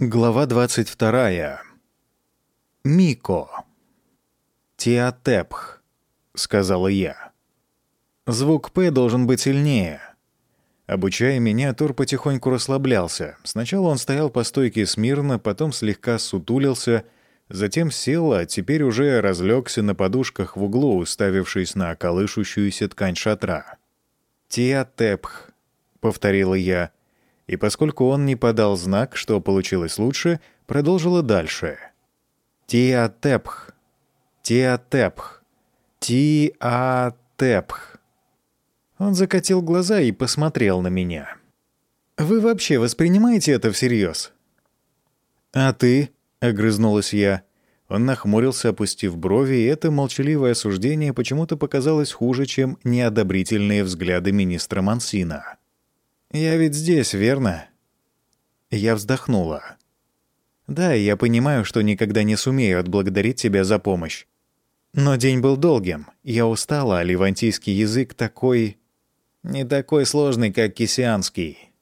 Глава 22. Мико. «Тиатепх», — сказала я. Звук «П» должен быть сильнее. Обучая меня, Тор потихоньку расслаблялся. Сначала он стоял по стойке смирно, потом слегка сутулился, затем сел, а теперь уже разлегся на подушках в углу, уставившись на колышущуюся ткань шатра. «Тиатепх», — повторила я, и поскольку он не подал знак, что получилось лучше, продолжила дальше. «Тиатепх, Тиатепх, Тиатепх». Он закатил глаза и посмотрел на меня. «Вы вообще воспринимаете это всерьез?» «А ты?» — огрызнулась я. Он нахмурился, опустив брови, и это молчаливое осуждение почему-то показалось хуже, чем неодобрительные взгляды министра Мансина. «Я ведь здесь, верно?» Я вздохнула. «Да, я понимаю, что никогда не сумею отблагодарить тебя за помощь. Но день был долгим. Я устала, а ливантийский язык такой... Не такой сложный, как кисианский.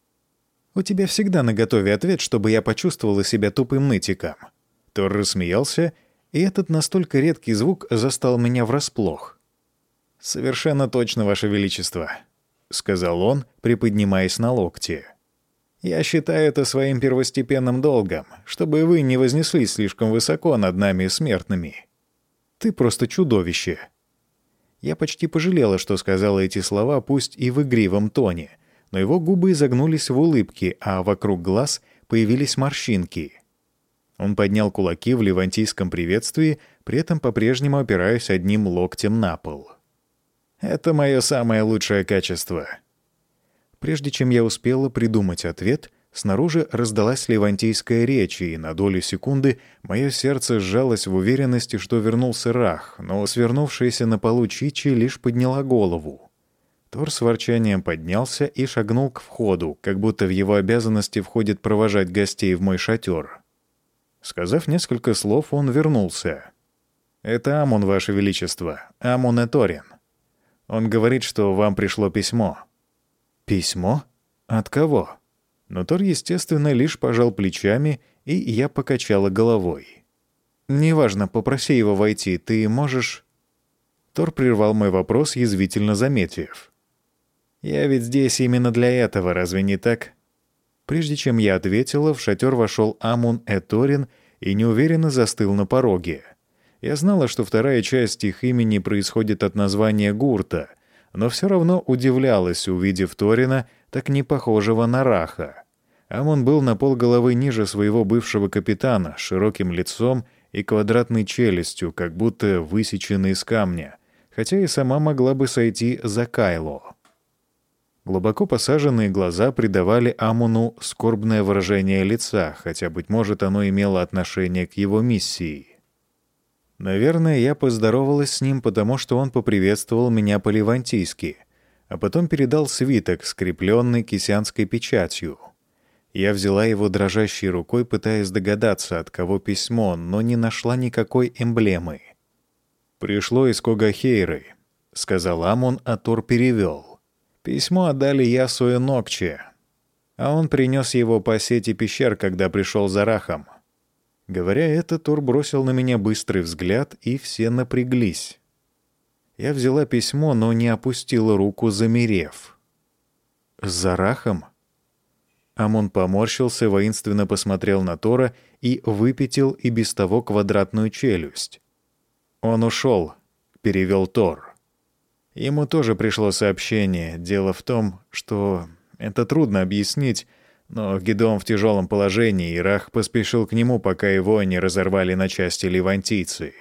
У тебя всегда наготове ответ, чтобы я почувствовала себя тупым нытиком». Тор рассмеялся, и этот настолько редкий звук застал меня врасплох. «Совершенно точно, Ваше Величество», — сказал он, приподнимаясь на локте. «Я считаю это своим первостепенным долгом, чтобы вы не вознеслись слишком высоко над нами смертными. Ты просто чудовище». Я почти пожалела, что сказала эти слова, пусть и в игривом тоне, но его губы изогнулись в улыбке, а вокруг глаз появились морщинки. Он поднял кулаки в левантийском приветствии, при этом по-прежнему опираясь одним локтем на пол. Это мое самое лучшее качество. Прежде чем я успела придумать ответ, снаружи раздалась левантийская речь, и на долю секунды мое сердце сжалось в уверенности, что вернулся Рах, но свернувшаяся на полу Чичи лишь подняла голову. Тор с ворчанием поднялся и шагнул к входу, как будто в его обязанности входит провожать гостей в мой шатер. Сказав несколько слов, он вернулся. «Это Амон, Ваше Величество, Амон Эторин. Он говорит, что вам пришло письмо». «Письмо? От кого?» Но Тор, естественно, лишь пожал плечами, и я покачала головой. «Неважно, попроси его войти, ты можешь...» Тор прервал мой вопрос, язвительно заметив. «Я ведь здесь именно для этого, разве не так?» Прежде чем я ответила, в шатер вошел Амун Эторин и неуверенно застыл на пороге. Я знала, что вторая часть их имени происходит от названия Гурта, но все равно удивлялась, увидев Торина, так не похожего на Раха. Амон был на полголовы ниже своего бывшего капитана, широким лицом и квадратной челюстью, как будто высеченный из камня, хотя и сама могла бы сойти за Кайло. Глубоко посаженные глаза придавали Амуну скорбное выражение лица, хотя, быть может, оно имело отношение к его миссии. Наверное, я поздоровалась с ним, потому что он поприветствовал меня по-левантийски, а потом передал свиток, скрепленный кисянской печатью. Я взяла его дрожащей рукой, пытаясь догадаться, от кого письмо, но не нашла никакой эмблемы. «Пришло из Когахейры», — сказал Амон, а Тор перевел. «Письмо отдали Ясуэ Нокче, а он принес его по сети пещер, когда пришел за Рахом. Говоря это, Тор бросил на меня быстрый взгляд, и все напряглись. Я взяла письмо, но не опустила руку, замерев. «За рахом?» Амон поморщился, воинственно посмотрел на Тора и выпятил и без того квадратную челюсть. «Он ушел», — перевел Тор. Ему тоже пришло сообщение. Дело в том, что это трудно объяснить, но Гедеон в тяжелом положении, и Рах поспешил к нему, пока его не разорвали на части левантийцы.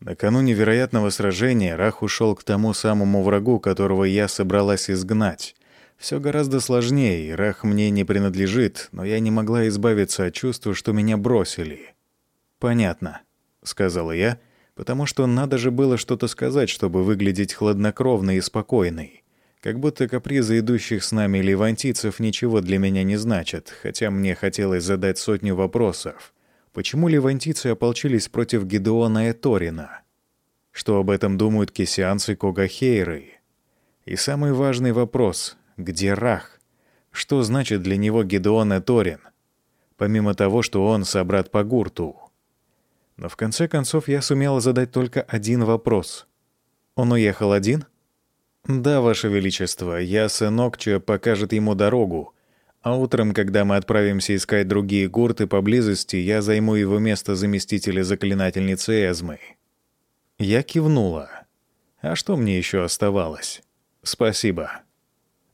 Накануне вероятного сражения Рах ушел к тому самому врагу, которого я собралась изгнать. Все гораздо сложнее, и Рах мне не принадлежит, но я не могла избавиться от чувства, что меня бросили. «Понятно», — сказала я, потому что надо же было что-то сказать, чтобы выглядеть хладнокровной и спокойной. Как будто капризы идущих с нами левантийцев ничего для меня не значат, хотя мне хотелось задать сотню вопросов. Почему левантийцы ополчились против Гедеона и Торина? Что об этом думают кисианцы Когахейры? И самый важный вопрос — где Рах? Что значит для него Гедеон и Торин? помимо того, что он собрат по гурту. Но в конце концов я сумела задать только один вопрос. «Он уехал один?» «Да, Ваше Величество, я сынок, чья покажет ему дорогу. А утром, когда мы отправимся искать другие гурты поблизости, я займу его место заместителя заклинательницы Эзмы». Я кивнула. А что мне еще оставалось? «Спасибо».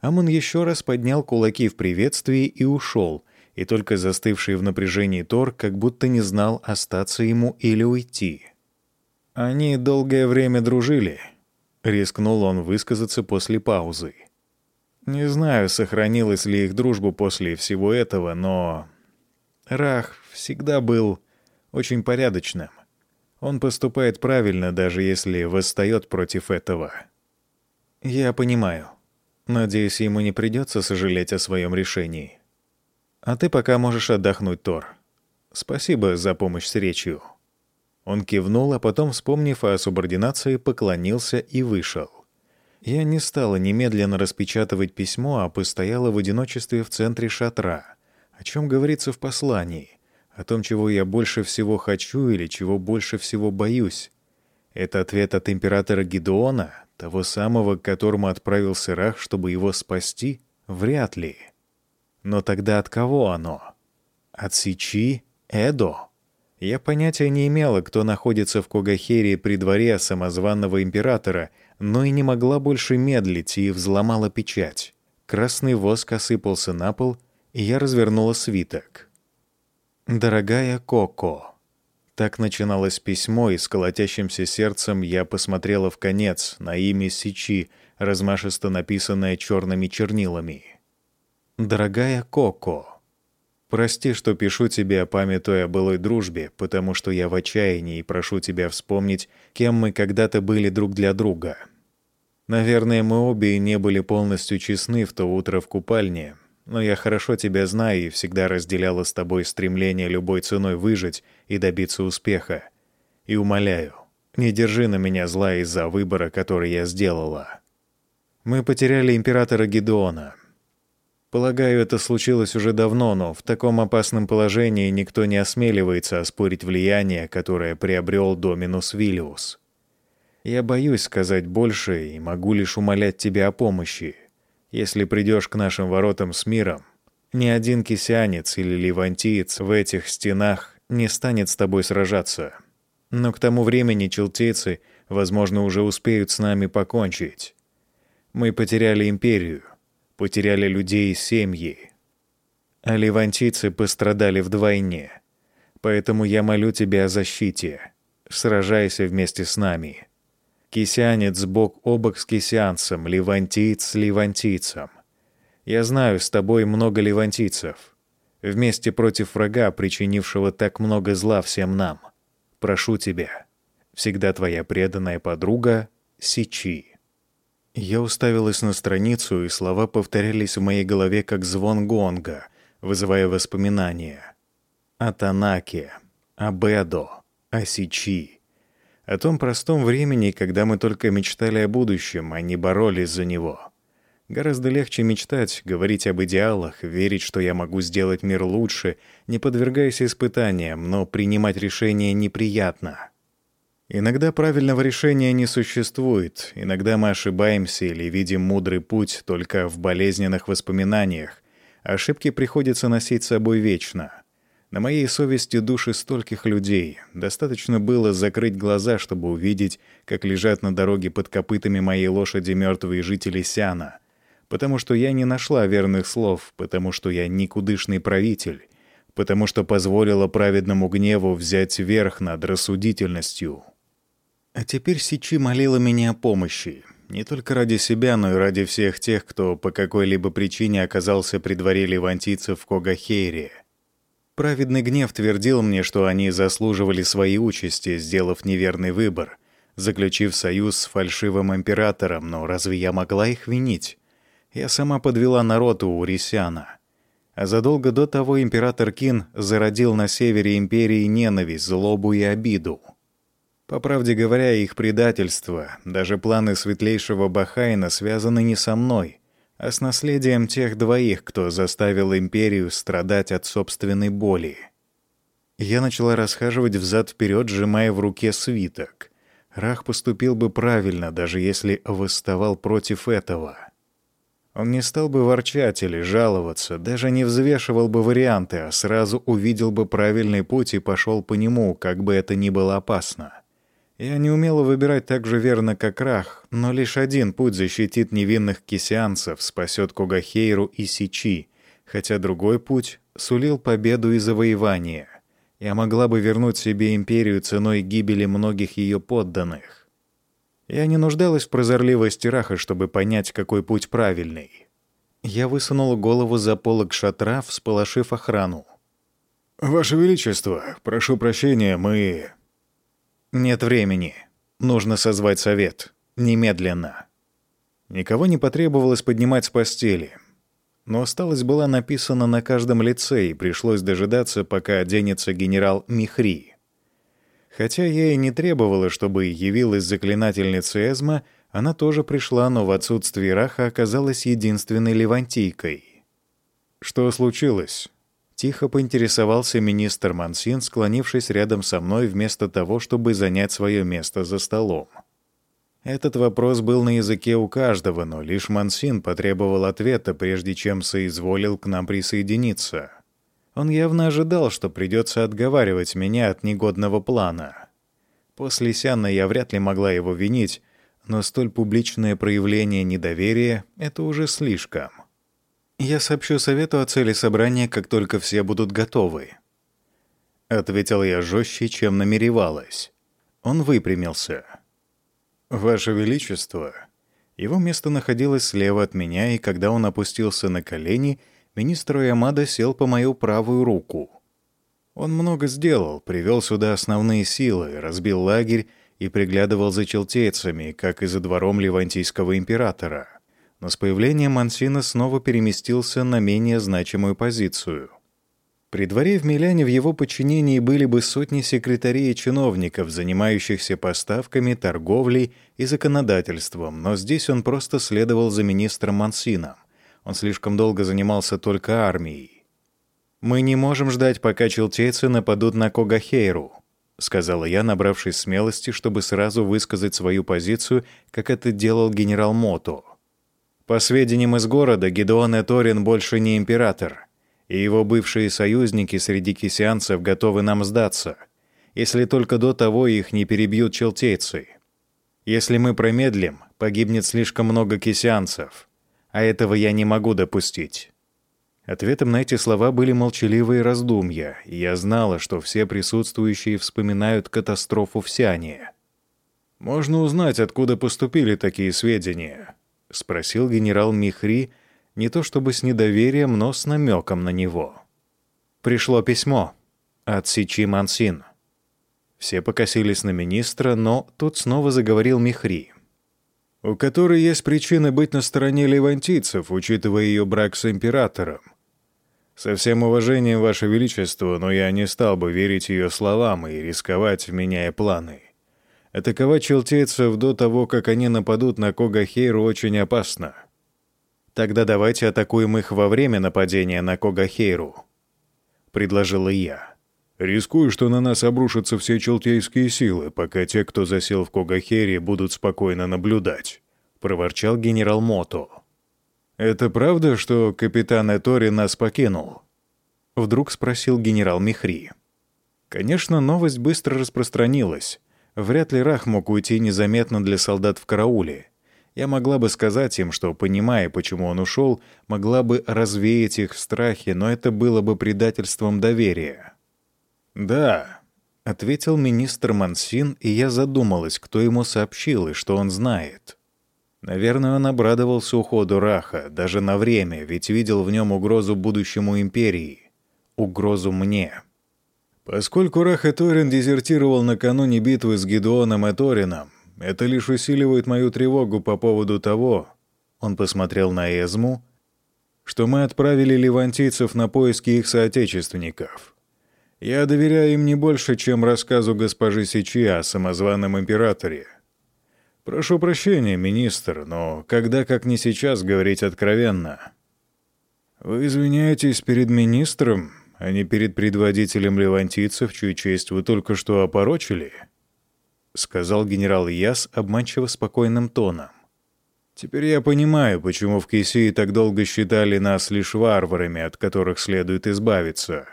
Амон еще раз поднял кулаки в приветствии и ушел, и только застывший в напряжении Тор как будто не знал, остаться ему или уйти. Они долгое время дружили. Рискнул он высказаться после паузы. Не знаю, сохранилась ли их дружба после всего этого, но... Рах всегда был очень порядочным. Он поступает правильно, даже если восстает против этого. Я понимаю. Надеюсь, ему не придется сожалеть о своем решении. А ты пока можешь отдохнуть, Тор. Спасибо за помощь с речью». Он кивнул, а потом, вспомнив о субординации, поклонился и вышел. Я не стала немедленно распечатывать письмо, а постояла в одиночестве в центре шатра. О чем говорится в послании? О том, чего я больше всего хочу или чего больше всего боюсь. Это ответ от императора Гедеона, того самого, к которому отправился Рах, чтобы его спасти? Вряд ли. Но тогда от кого оно? От Сичи? Эдо? Я понятия не имела, кто находится в Когахере при дворе самозванного императора, но и не могла больше медлить и взломала печать. Красный воск осыпался на пол, и я развернула свиток. «Дорогая Коко». Так начиналось письмо, и с колотящимся сердцем я посмотрела в конец на имя Сичи, размашисто написанное черными чернилами. «Дорогая Коко, прости, что пишу тебе, памятуя о былой дружбе, потому что я в отчаянии и прошу тебя вспомнить, кем мы когда-то были друг для друга. Наверное, мы обе не были полностью честны в то утро в купальне, но я хорошо тебя знаю и всегда разделяла с тобой стремление любой ценой выжить и добиться успеха. И умоляю, не держи на меня зла из-за выбора, который я сделала. Мы потеряли императора Гедеона — Полагаю, это случилось уже давно, но в таком опасном положении никто не осмеливается оспорить влияние, которое приобрел Доминус Виллиус. Я боюсь сказать больше и могу лишь умолять тебя о помощи. Если придешь к нашим воротам с миром, ни один кисянец или левантиец в этих стенах не станет с тобой сражаться. Но к тому времени челтейцы, возможно, уже успеют с нами покончить. Мы потеряли империю, потеряли людей и семьи. А левантийцы пострадали вдвойне. Поэтому я молю тебя о защите. Сражайся вместе с нами. Кисянец бок о бок с кисянцем, левантиец с левантийцем. Я знаю, с тобой много левантийцев. Вместе против врага, причинившего так много зла всем нам. Прошу тебя. Всегда твоя преданная подруга Сичи. Я уставилась на страницу, и слова повторялись в моей голове как звон гонга, вызывая воспоминания. О Танаке, о Бедо, о Сичи. О том простом времени, когда мы только мечтали о будущем, а не боролись за него. Гораздо легче мечтать, говорить об идеалах, верить, что я могу сделать мир лучше, не подвергаясь испытаниям, но принимать решения неприятно. Иногда правильного решения не существует, иногда мы ошибаемся или видим мудрый путь только в болезненных воспоминаниях. Ошибки приходится носить с собой вечно. На моей совести души стольких людей. Достаточно было закрыть глаза, чтобы увидеть, как лежат на дороге под копытами моей лошади мертвые жители Сяна. Потому что я не нашла верных слов, потому что я никудышный правитель, потому что позволила праведному гневу взять верх над рассудительностью. А теперь Сичи молила меня о помощи. Не только ради себя, но и ради всех тех, кто по какой-либо причине оказался при дворе левантийцев в Когахейре. Праведный гнев твердил мне, что они заслуживали своей участи, сделав неверный выбор, заключив союз с фальшивым императором, но разве я могла их винить? Я сама подвела народ у Урисяна. А задолго до того император Кин зародил на севере империи ненависть, злобу и обиду. По правде говоря, их предательство, даже планы светлейшего Бахайна связаны не со мной, а с наследием тех двоих, кто заставил империю страдать от собственной боли. Я начала расхаживать взад-вперед, сжимая в руке свиток. Рах поступил бы правильно, даже если восставал против этого. Он не стал бы ворчать или жаловаться, даже не взвешивал бы варианты, а сразу увидел бы правильный путь и пошел по нему, как бы это ни было опасно. Я не умела выбирать так же верно, как Рах, но лишь один путь защитит невинных кисянцев, спасет Когахейру и Сичи, хотя другой путь сулил победу и завоевание. Я могла бы вернуть себе империю ценой гибели многих ее подданных. Я не нуждалась в прозорливости Раха, чтобы понять, какой путь правильный. Я высунула голову за полок шатра, всполошив охрану. «Ваше Величество, прошу прощения, мы...» «Нет времени. Нужно созвать совет. Немедленно». Никого не потребовалось поднимать с постели. Но усталость была написана на каждом лице, и пришлось дожидаться, пока оденется генерал Михри. Хотя и не требовала, чтобы явилась заклинательница Эзма, она тоже пришла, но в отсутствии Раха оказалась единственной левантийкой. «Что случилось?» Тихо поинтересовался министр Мансин, склонившись рядом со мной вместо того, чтобы занять свое место за столом. Этот вопрос был на языке у каждого, но лишь Мансин потребовал ответа, прежде чем соизволил к нам присоединиться. Он явно ожидал, что придется отговаривать меня от негодного плана. После Сяна я вряд ли могла его винить, но столь публичное проявление недоверия — это уже слишком. «Я сообщу совету о цели собрания, как только все будут готовы». Ответил я жестче, чем намеревалась. Он выпрямился. «Ваше Величество». Его место находилось слева от меня, и когда он опустился на колени, министр Ямада сел по мою правую руку. Он много сделал, привел сюда основные силы, разбил лагерь и приглядывал за челтейцами, как и за двором Ливантийского императора но с появлением Мансина снова переместился на менее значимую позицию. При дворе в Миляне в его подчинении были бы сотни секретарей и чиновников, занимающихся поставками, торговлей и законодательством, но здесь он просто следовал за министром Мансином. Он слишком долго занимался только армией. «Мы не можем ждать, пока челтейцы нападут на Когахейру», — сказала я, набравшись смелости, чтобы сразу высказать свою позицию, как это делал генерал Мото. По сведениям из города, Гедеон Эторин больше не император, и его бывшие союзники среди кисианцев готовы нам сдаться, если только до того их не перебьют челтейцы. Если мы промедлим, погибнет слишком много кисианцев, а этого я не могу допустить». Ответом на эти слова были молчаливые раздумья, и я знала, что все присутствующие вспоминают катастрофу в Сиане. «Можно узнать, откуда поступили такие сведения?» — спросил генерал Михри, не то чтобы с недоверием, но с намеком на него. «Пришло письмо от Сичи Мансин». Все покосились на министра, но тут снова заговорил Михри. «У которой есть причины быть на стороне левантийцев, учитывая ее брак с императором. Со всем уважением, Ваше Величество, но я не стал бы верить ее словам и рисковать, меняя планы. Атаковать челтейцев до того, как они нападут на Когахейру, очень опасно. Тогда давайте атакуем их во время нападения на Когахейру, предложила я. Рискую, что на нас обрушатся все челтейские силы, пока те, кто засел в Когахейре, будут спокойно наблюдать, проворчал генерал Мото. Это правда, что капитан Этори нас покинул? Вдруг спросил генерал Михри. Конечно, новость быстро распространилась. Вряд ли Рах мог уйти незаметно для солдат в карауле. Я могла бы сказать им, что, понимая, почему он ушел, могла бы развеять их в страхе, но это было бы предательством доверия. «Да», — ответил министр Мансин, и я задумалась, кто ему сообщил и что он знает. Наверное, он обрадовался уходу Раха, даже на время, ведь видел в нем угрозу будущему империи. Угрозу мне. Поскольку Рахаторин дезертировал накануне битвы с Гедеоном и Торином, это лишь усиливает мою тревогу по поводу того, он посмотрел на Эзму, что мы отправили левантийцев на поиски их соотечественников. Я доверяю им не больше, чем рассказу госпожи Сичи о самозваном императоре. «Прошу прощения, министр, но когда, как не сейчас, говорить откровенно?» «Вы извиняетесь перед министром, а не перед предводителем левантийцев, чью честь вы только что опорочили?» — сказал генерал Яс обманчиво спокойным тоном. «Теперь я понимаю, почему в Кисии так долго считали нас лишь варварами, от которых следует избавиться».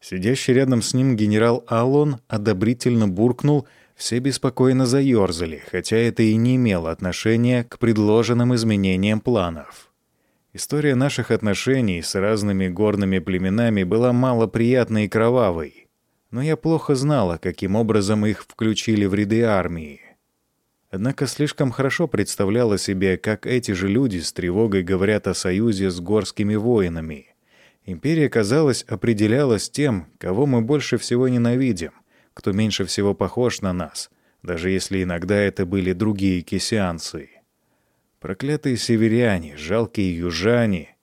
Сидящий рядом с ним генерал Аллон одобрительно буркнул, все беспокойно заерзали, хотя это и не имело отношения к предложенным изменениям планов. История наших отношений с разными горными племенами была малоприятной и кровавой, но я плохо знала, каким образом их включили в ряды армии. Однако слишком хорошо представляла себе, как эти же люди с тревогой говорят о союзе с горскими воинами. Империя, казалось, определялась тем, кого мы больше всего ненавидим, кто меньше всего похож на нас, даже если иногда это были другие кисианцы. Проклятые северяне, жалкие южане.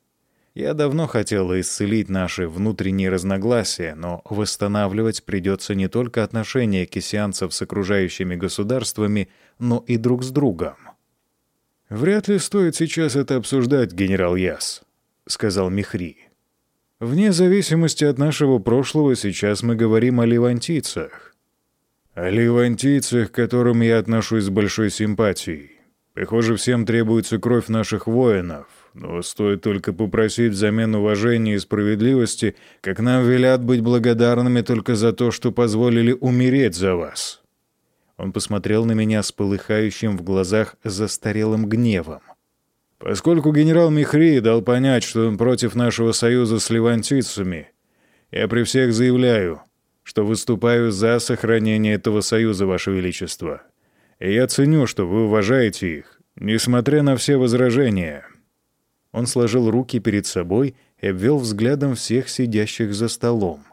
Я давно хотел исцелить наши внутренние разногласия, но восстанавливать придется не только отношения кисианцев с окружающими государствами, но и друг с другом. «Вряд ли стоит сейчас это обсуждать, генерал Яс», — сказал Михри. «Вне зависимости от нашего прошлого сейчас мы говорим о левантийцах». «О левантийцах, к которым я отношусь с большой симпатией. Похоже, всем требуется кровь наших воинов, но стоит только попросить взамен уважения и справедливости, как нам велят быть благодарными только за то, что позволили умереть за вас». Он посмотрел на меня с полыхающим в глазах застарелым гневом. «Поскольку генерал Михри дал понять, что он против нашего союза с левантийцами, я при всех заявляю, что выступаю за сохранение этого союза, Ваше Величество я ценю, что вы уважаете их, несмотря на все возражения». Он сложил руки перед собой и обвел взглядом всех сидящих за столом.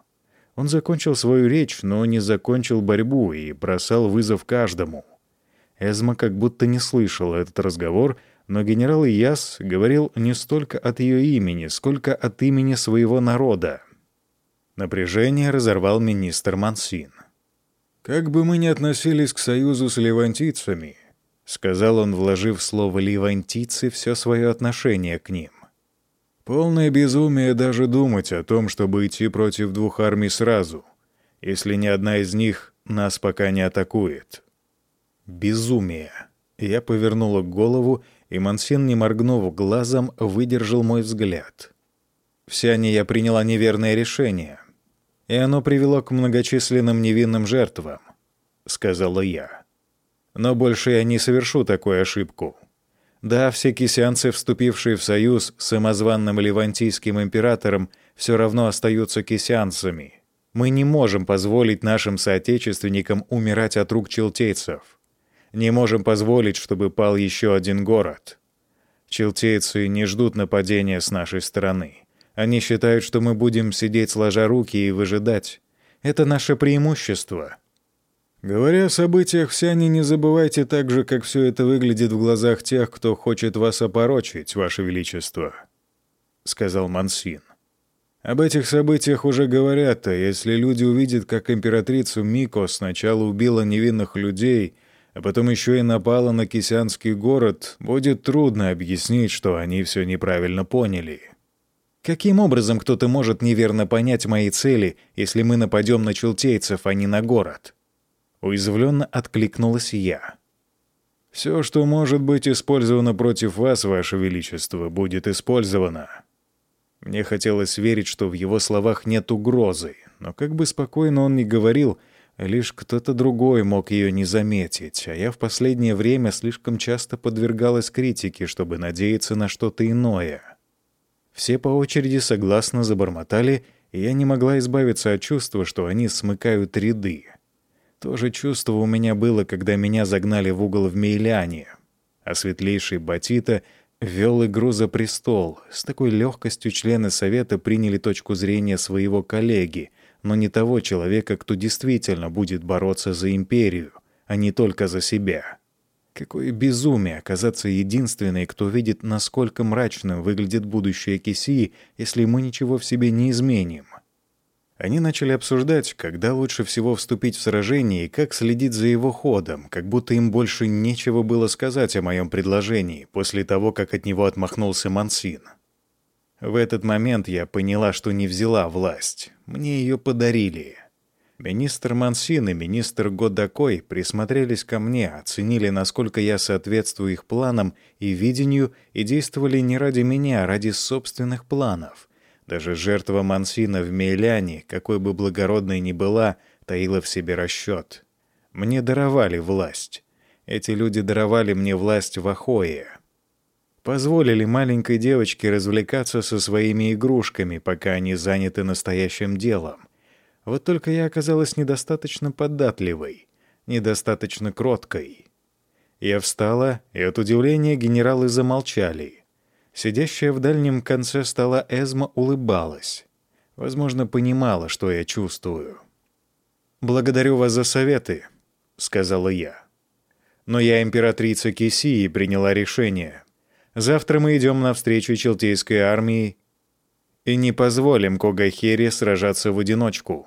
Он закончил свою речь, но не закончил борьбу и бросал вызов каждому. Эзма как будто не слышал этот разговор, но генерал Ияс говорил не столько от ее имени, сколько от имени своего народа. Напряжение разорвал министр Мансин. «Как бы мы ни относились к союзу с левантийцами», — сказал он, вложив слово «левантийцы» все свое отношение к ним. «Полное безумие даже думать о том, чтобы идти против двух армий сразу, если ни одна из них нас пока не атакует». «Безумие». Я повернула голову, и Мансин, не моргнув глазом, выдержал мой взгляд. В Сиане я приняла неверное решение — и оно привело к многочисленным невинным жертвам», — сказала я. «Но больше я не совершу такую ошибку. Да, все кисянцы, вступившие в союз с самозванным левантийским императором, все равно остаются кисянцами. Мы не можем позволить нашим соотечественникам умирать от рук челтейцев. Не можем позволить, чтобы пал еще один город. Челтейцы не ждут нападения с нашей стороны. Они считают, что мы будем сидеть сложа руки и выжидать. Это наше преимущество. Говоря о событиях в Сяне, не забывайте также, как все это выглядит в глазах тех, кто хочет вас опорочить, Ваше Величество», — сказал Мансин. «Об этих событиях уже говорят, а если люди увидят, как императрицу Мико сначала убила невинных людей, а потом еще и напала на кисянский город, будет трудно объяснить, что они все неправильно поняли». Каким образом кто-то может неверно понять мои цели, если мы нападем на челтейцев, а не на город? Уязвленно откликнулась я. Все, что может быть использовано против вас, ваше величество, будет использовано. Мне хотелось верить, что в его словах нет угрозы, но как бы спокойно он ни говорил, лишь кто-то другой мог ее не заметить, а я в последнее время слишком часто подвергалась критике, чтобы надеяться на что-то иное. Все по очереди согласно забормотали, и я не могла избавиться от чувства, что они смыкают ряды. То же чувство у меня было, когда меня загнали в угол в Мейляне, а светлейший Батита вел игру за престол. С такой легкостью члены Совета приняли точку зрения своего коллеги, но не того человека, кто действительно будет бороться за империю, а не только за себя. Какое безумие оказаться единственной, кто видит, насколько мрачным выглядит будущее Кисии, если мы ничего в себе не изменим. Они начали обсуждать, когда лучше всего вступить в сражение и как следить за его ходом, как будто им больше нечего было сказать о моем предложении после того, как от него отмахнулся Мансин. В этот момент я поняла, что не взяла власть. Мне ее подарили. Министр Мансин и министр Годакой присмотрелись ко мне, оценили, насколько я соответствую их планам и видению, и действовали не ради меня, а ради собственных планов. Даже жертва Мансина в Мейляне, какой бы благородной ни была, таила в себе расчет. Мне даровали власть. Эти люди даровали мне власть в Ахое. Позволили маленькой девочке развлекаться со своими игрушками, пока они заняты настоящим делом. Вот только я оказалась недостаточно податливой, недостаточно кроткой. Я встала, и от удивления генералы замолчали. Сидящая в дальнем конце стола Эзма улыбалась. Возможно, понимала, что я чувствую. «Благодарю вас за советы», — сказала я. «Но я императрица Кисии приняла решение. Завтра мы идем навстречу Челтейской армии и не позволим Когахере сражаться в одиночку.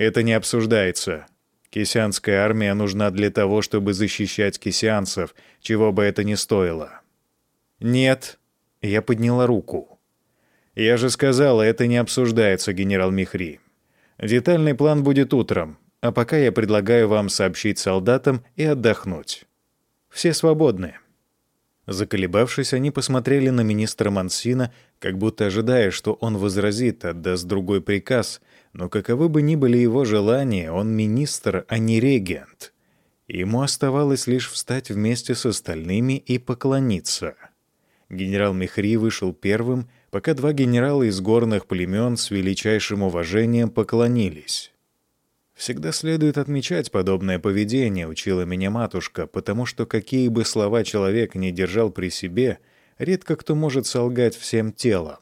Это не обсуждается. Кисянская армия нужна для того, чтобы защищать кисянцев, чего бы это ни стоило. Нет, я подняла руку. Я же сказала, это не обсуждается, генерал Михри. Детальный план будет утром, а пока я предлагаю вам сообщить солдатам и отдохнуть. Все свободны. Заколебавшись, они посмотрели на министра Мансина, как будто ожидая, что он возразит, отдаст другой приказ, но каковы бы ни были его желания, он министр, а не регент. Ему оставалось лишь встать вместе с остальными и поклониться. Генерал Мехри вышел первым, пока два генерала из горных племен с величайшим уважением поклонились. Всегда следует отмечать подобное поведение, учила меня матушка, потому что какие бы слова человек не держал при себе, редко кто может солгать всем телом.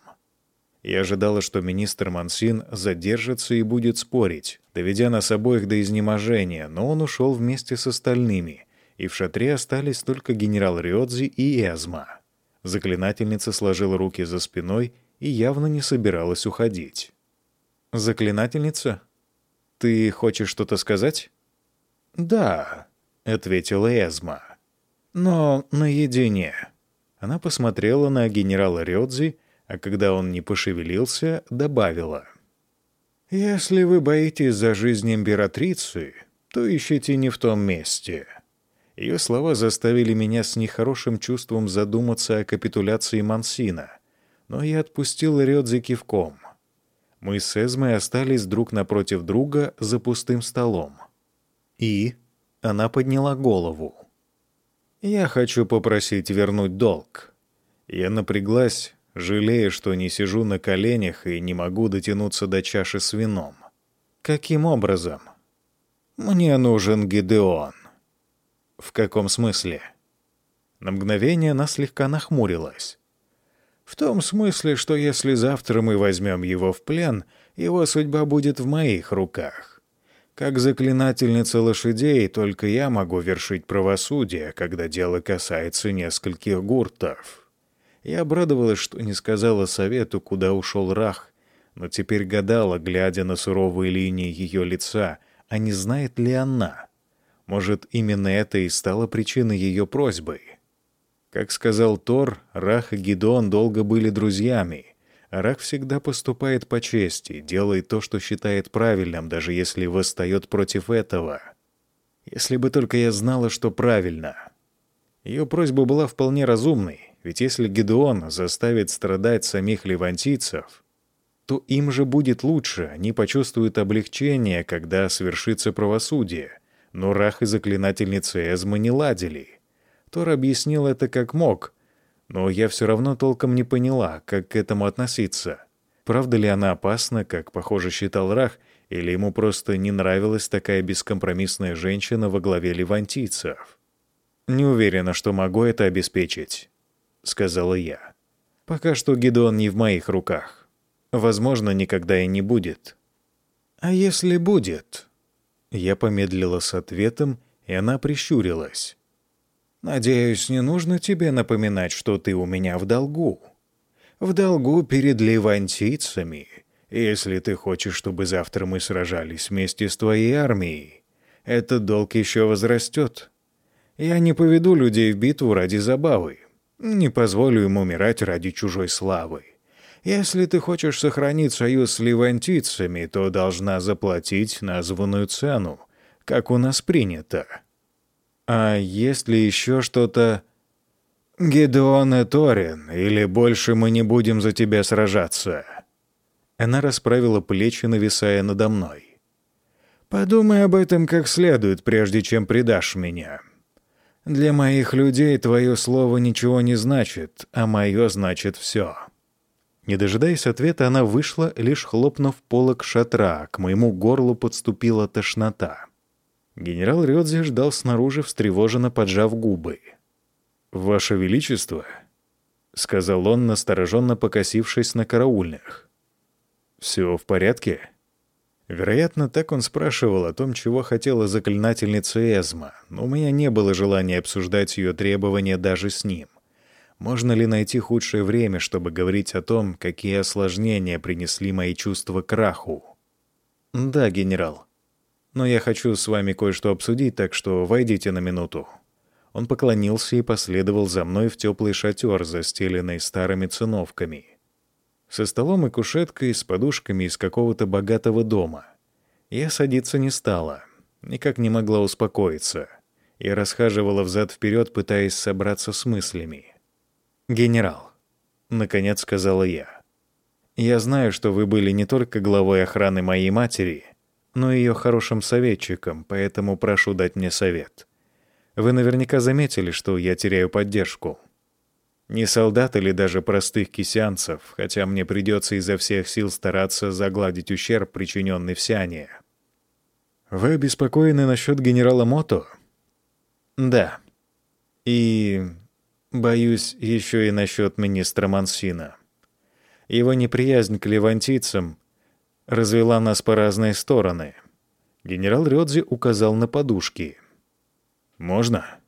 Я ожидала, что министр Мансин задержится и будет спорить, доведя нас обоих до изнеможения, но он ушел вместе с остальными, и в шатре остались только генерал Риодзи и Эзма. Заклинательница сложила руки за спиной и явно не собиралась уходить. «Заклинательница? Ты хочешь что-то сказать?» «Да», — ответила Эзма. «Но наедине». Она посмотрела на генерала Рёдзи, а когда он не пошевелился, добавила. «Если вы боитесь за жизнь императрицы, то ищите не в том месте». Ее слова заставили меня с нехорошим чувством задуматься о капитуляции Мансина, но я отпустил Рёдзи кивком. Мы с Эзмой остались друг напротив друга за пустым столом. И она подняла голову. «Я хочу попросить вернуть долг». Я напряглась, жалея, что не сижу на коленях и не могу дотянуться до чаши с вином. Каким образом? Мне нужен Гидеон. В каком смысле? На мгновение она слегка нахмурилась. В том смысле, что если завтра мы возьмем его в плен, его судьба будет в моих руках. Как заклинательница лошадей, только я могу вершить правосудие, когда дело касается нескольких гуртов. Я обрадовалась, что не сказала совету, куда ушел Рах, но теперь гадала, глядя на суровые линии ее лица, а не знает ли она. Может, именно это и стало причиной ее просьбы. Как сказал Тор, Рах и Гидон долго были друзьями. А Рах всегда поступает по чести, делает то, что считает правильным, даже если восстает против этого. Если бы только я знала, что правильно. Ее просьба была вполне разумной. Ведь если Гедеон заставит страдать самих левантийцев, то им же будет лучше, они почувствуют облегчение, когда свершится правосудие. Но Рах и заклинательницы Эзма не ладили. Тор объяснил это как мог, но я все равно толком не поняла, как к этому относиться. Правда ли она опасна, как, похоже, считал Рах, или ему просто не нравилась такая бескомпромиссная женщина во главе левантийцев? Не уверена, что могу это обеспечить. — сказала я. «Пока что Гидеон не в моих руках. Возможно, никогда и не будет». «А если будет?» Я помедлила с ответом, и она прищурилась. «Надеюсь, не нужно тебе напоминать, что ты у меня в долгу. В долгу перед левантийцами. Если ты хочешь, чтобы завтра мы сражались вместе с твоей армией, этот долг еще возрастет. Я не поведу людей в битву ради забавы. Не позволю им умирать ради чужой славы. Если ты хочешь сохранить союз с левантийцами, то должна заплатить названную цену, как у нас принято. А есть ли еще что-то... Гедеон и Торин, или больше мы не будем за тебя сражаться?» Она расправила плечи, нависая надо мной. «Подумай об этом как следует, прежде чем предашь меня. Для моих людей твое слово ничего не значит, а мое значит все». Не дожидаясь ответа, она вышла, лишь хлопнув полок шатра, к моему горлу подступила тошнота. Генерал Рёдзи ждал снаружи, встревоженно поджав губы. «Ваше Величество», — сказал он, настороженно покосившись на караульных. «Все в порядке?» Вероятно, так он спрашивал о том, чего хотела заклинательница Эзма, но у меня не было желания обсуждать ее требования даже с ним. Можно ли найти худшее время, чтобы говорить о том, какие осложнения принесли мои чувства краху? «Да, генерал. Но я хочу с вами кое-что обсудить, так что войдите на минуту». Он поклонился и последовал за мной в теплый шатер, застеленный старыми циновками. Со столом и кушеткой, с подушками из какого-то богатого дома. Я садиться не стала, никак не могла успокоиться. Я расхаживала взад-вперед, пытаясь собраться с мыслями. «Генерал», — наконец сказала я, — «я знаю, что вы были не только главой охраны моей матери, но и ее хорошим советчиком, поэтому прошу дать мне совет. Вы наверняка заметили, что я теряю поддержку. Не солдат или даже простых кисянцев, хотя мне придется изо всех сил стараться загладить ущерб, причиненный в Сиане. Вы обеспокоены насчет генерала Мото? Да. И Боюсь еще и насчет министра Мансина. Его неприязнь к левантийцам развела нас по разные стороны. Генерал Рёдзи указал на подушки. «Можно?»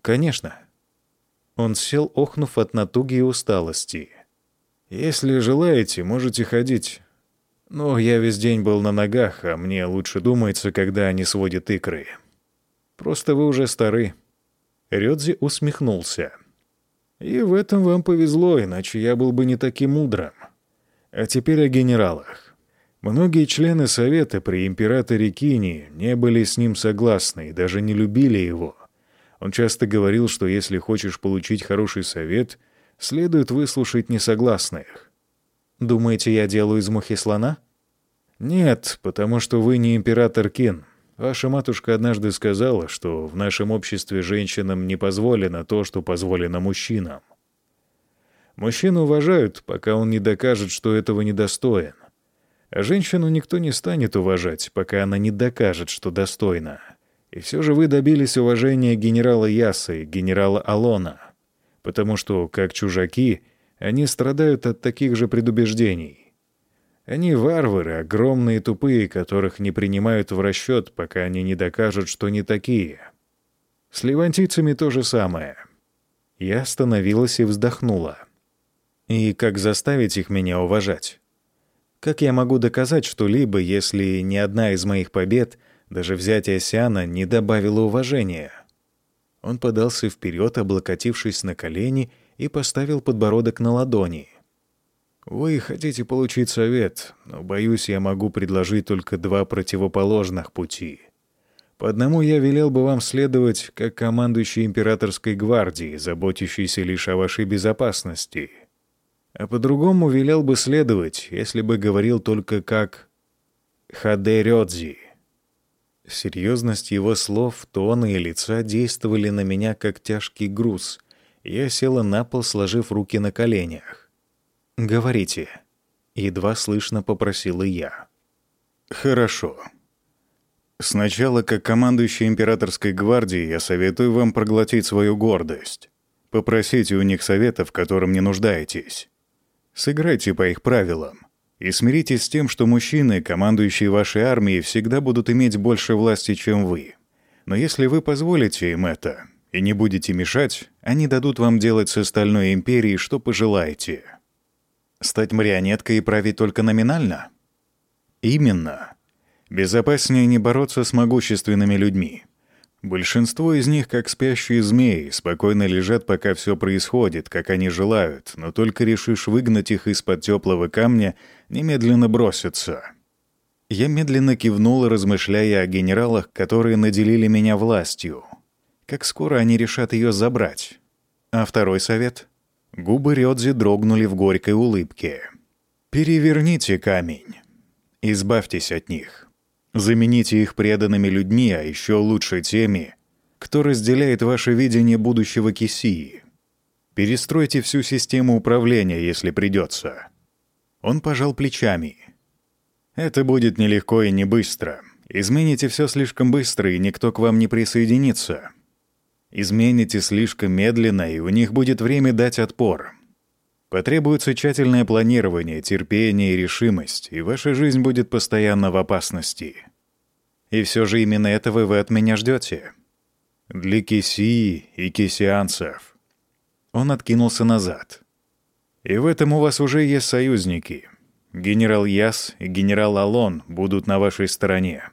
«Конечно». Он сел, охнув от натуги и усталости. «Если желаете, можете ходить. Но я весь день был на ногах, а мне лучше думается, когда они сводят икры. Просто вы уже стары». Рёдзи усмехнулся. «И в этом вам повезло, иначе я был бы не таким мудрым. А теперь о генералах. Многие члены Совета при императоре Кини не были с ним согласны и даже не любили его. Он часто говорил, что если хочешь получить хороший совет, следует выслушать несогласных. «Думаете, я делаю из мухи слона?» «Нет, потому что вы не император Кин. Ваша матушка однажды сказала, что в нашем обществе женщинам не позволено то, что позволено мужчинам. Мужчину уважают, пока он не докажет, что этого недостоин. А женщину никто не станет уважать, пока она не докажет, что достойна. И все же вы добились уважения генерала Яса и генерала Алона, потому что, как чужаки, они страдают от таких же предубеждений. Они варвары, огромные тупые, которых не принимают в расчет, пока они не докажут, что не такие. С левантийцами то же самое. Я остановилась и вздохнула. И как заставить их меня уважать? Как я могу доказать что-либо, если ни одна из моих побед, даже взятие Сиана, не добавила уважения? Он подался вперед, облокотившись на колени, и поставил подбородок на ладони — вы хотите получить совет, но, боюсь, я могу предложить только два противоположных пути. По одному я велел бы вам следовать как командующий императорской гвардии, заботящийся лишь о вашей безопасности. А по другому велел бы следовать, если бы говорил только как Хаде Рёдзи. Серьезность его слов, тона и лица действовали на меня как тяжкий груз. Я села на пол, сложив руки на коленях. «Говорите», — едва слышно попросила я. «Хорошо. Сначала, как командующий императорской гвардии, я советую вам проглотить свою гордость. Попросите у них совета, в котором не нуждаетесь. Сыграйте по их правилам. И смиритесь с тем, что мужчины, командующие вашей армией, всегда будут иметь больше власти, чем вы. Но если вы позволите им это и не будете мешать, они дадут вам делать с остальной империей, что пожелаете». Стать марионеткой и править только номинально? Именно. Безопаснее не бороться с могущественными людьми. Большинство из них, как спящие змеи, спокойно лежат, пока все происходит, как они желают, но только решишь выгнать их из-под теплого камня, немедленно бросятся. Я медленно кивнул, размышляя о генералах, которые наделили меня властью. Как скоро они решат ее забрать? А второй совет? Губы Рёдзи дрогнули в горькой улыбке. «Переверните камень. Избавьтесь от них. Замените их преданными людьми, а еще лучше теми, кто разделяет ваше видение будущего Кисии. Перестройте всю систему управления, если придется. Он пожал плечами. Это будет нелегко и не быстро. Измените все слишком быстро, и никто к вам не присоединится. Измените слишком медленно, и у них будет время дать отпор. Потребуется тщательное планирование, терпение и решимость, и ваша жизнь будет постоянно в опасности. И все же именно этого вы от меня ждете. Для кисии и кисианцев. Он откинулся назад. И в этом у вас уже есть союзники. Генерал Яс и генерал Алон будут на вашей стороне.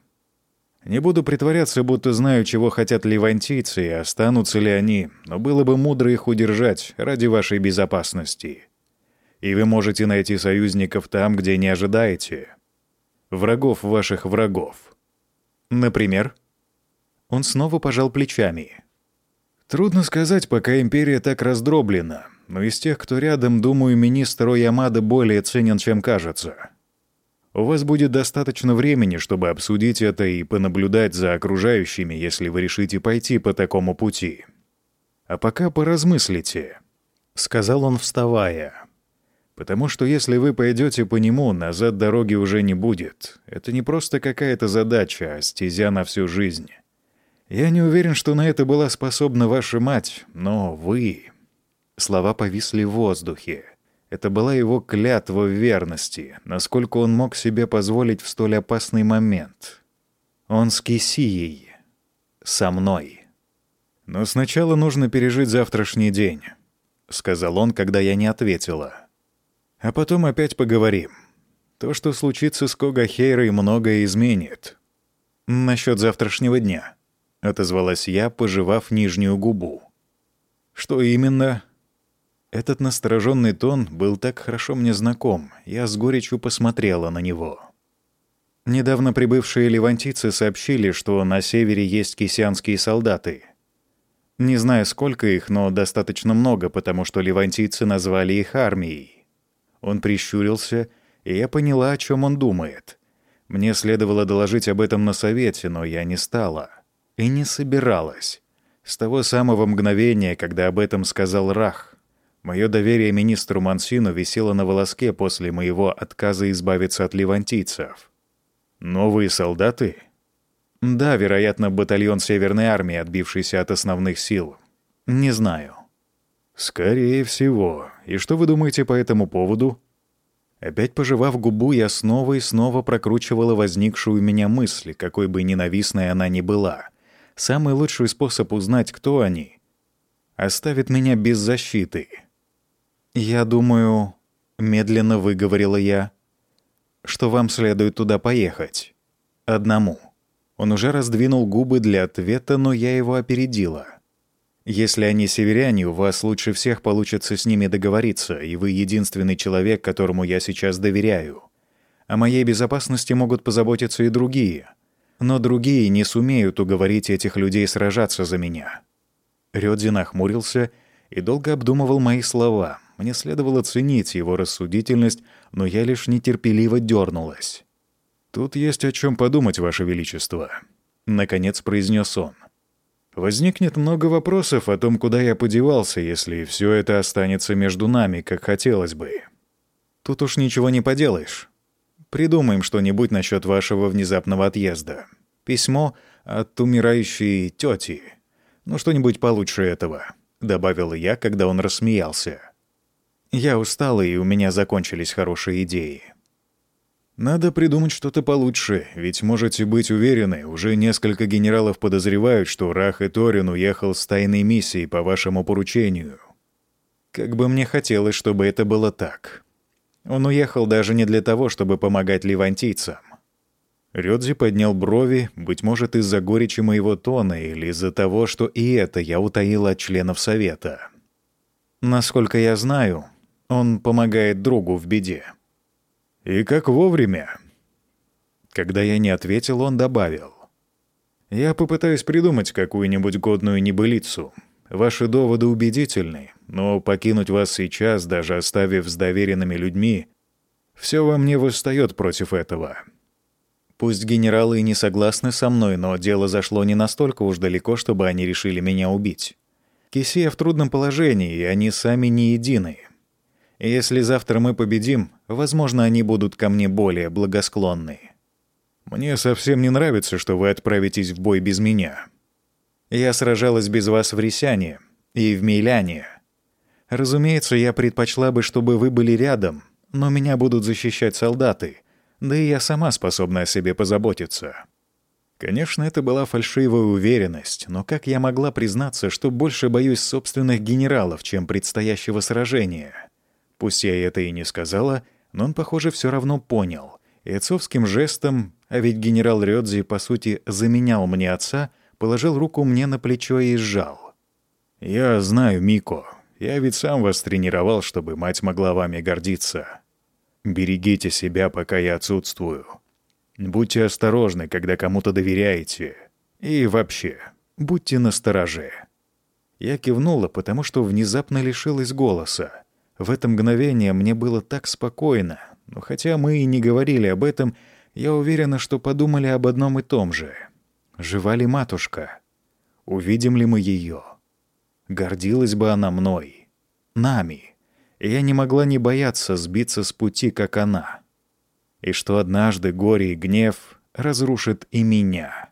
Не буду притворяться, будто знаю, чего хотят левантийцы и останутся ли они, но было бы мудро их удержать ради вашей безопасности. И вы можете найти союзников там, где не ожидаете. Врагов ваших врагов. Например? Он снова пожал плечами. Трудно сказать, пока империя так раздроблена, но из тех, кто рядом, думаю, министр Ямада более ценен, чем кажется. У вас будет достаточно времени, чтобы обсудить это и понаблюдать за окружающими, если вы решите пойти по такому пути. А пока поразмыслите, — сказал он, вставая. Потому что если вы пойдете по нему, назад дороги уже не будет. Это не просто какая-то задача, а стезя на всю жизнь. Я не уверен, что на это была способна ваша мать, но вы... Слова повисли в воздухе. Это была его клятва верности, насколько он мог себе позволить в столь опасный момент. Он с Кисией. Со мной. «Но сначала нужно пережить завтрашний день», — сказал он, когда я не ответила. «А потом опять поговорим. То, что случится с Когахейрой, многое изменит». «Насчет завтрашнего дня», — отозвалась я, пожевав нижнюю губу. «Что именно?» Этот настороженный тон был так хорошо мне знаком, я с горечью посмотрела на него. Недавно прибывшие левантийцы сообщили, что на севере есть кисянские солдаты. Не знаю, сколько их, но достаточно много, потому что левантийцы назвали их армией. Он прищурился, и я поняла, о чем он думает. Мне следовало доложить об этом на совете, но я не стала. И не собиралась. С того самого мгновения, когда об этом сказал Рах. Мое доверие министру Мансину висело на волоске после моего отказа избавиться от левантийцев. Новые солдаты? Да, вероятно, батальон Северной армии, отбившийся от основных сил. Не знаю. Скорее всего. И что вы думаете по этому поводу? Опять пожевав губу, я снова и снова прокручивала возникшую у меня мысль, какой бы ненавистной она ни была. Самый лучший способ узнать, кто они — оставит меня без защиты — «Я думаю...» — медленно выговорила я, «что вам следует туда поехать. Одному». Он уже раздвинул губы для ответа, но я его опередила. «Если они северяне, у вас лучше всех получится с ними договориться, и вы единственный человек, которому я сейчас доверяю. О моей безопасности могут позаботиться и другие. Но другие не сумеют уговорить этих людей сражаться за меня». Рёдзи нахмурился и долго обдумывал мои слова — мне следовало ценить его рассудительность, но я лишь нетерпеливо дернулась. «Тут есть о чем подумать, Ваше Величество», — наконец произнес он. «Возникнет много вопросов о том, куда я подевался, если все это останется между нами, как хотелось бы. Тут уж ничего не поделаешь. Придумаем что-нибудь насчет вашего внезапного отъезда. Письмо от умирающей тети. Ну, что-нибудь получше этого», — добавил я, когда он рассмеялся. Я устала, и у меня закончились хорошие идеи. Надо придумать что-то получше, ведь можете быть уверены, уже несколько генералов подозревают, что Рах и Торин уехал с тайной миссией по вашему поручению. Как бы мне хотелось, чтобы это было так. Он уехал даже не для того, чтобы помогать левантийцам. Рёдзи поднял брови, быть может, из-за горечи моего тона или из-за того, что и это я утаил от членов совета. Насколько я знаю, он помогает другу в беде. И как вовремя. Когда я не ответил, он добавил. Я попытаюсь придумать какую-нибудь годную небылицу. Ваши доводы убедительны, но покинуть вас сейчас, даже оставив с доверенными людьми, все во мне восстает против этого. Пусть генералы и не согласны со мной, но дело зашло не настолько уж далеко, чтобы они решили меня убить. Кисия в трудном положении, и они сами не едины. Если завтра мы победим, возможно, они будут ко мне более благосклонны. Мне совсем не нравится, что вы отправитесь в бой без меня. Я сражалась без вас в Ресяне и в Мейляне. Разумеется, я предпочла бы, чтобы вы были рядом, но меня будут защищать солдаты, да и я сама способна о себе позаботиться. Конечно, это была фальшивая уверенность, но как я могла признаться, что больше боюсь собственных генералов, чем предстоящего сражения? Пусть я это и не сказала, но он, похоже, все равно понял. И отцовским жестом, а ведь генерал Рёдзи, по сути, заменял мне отца, положил руку мне на плечо и сжал. «Я знаю, Мико. Я ведь сам вас тренировал, чтобы мать могла вами гордиться. Берегите себя, пока я отсутствую. Будьте осторожны, когда кому-то доверяете. И вообще, будьте настороже». Я кивнула, потому что внезапно лишилась голоса. В это мгновение мне было так спокойно, но хотя мы и не говорили об этом, я уверена, что подумали об одном и том же. Жива ли матушка? Увидим ли мы ее? Гордилась бы она мной. Нами. И я не могла не бояться сбиться с пути, как она. И что однажды горе и гнев разрушит и меня.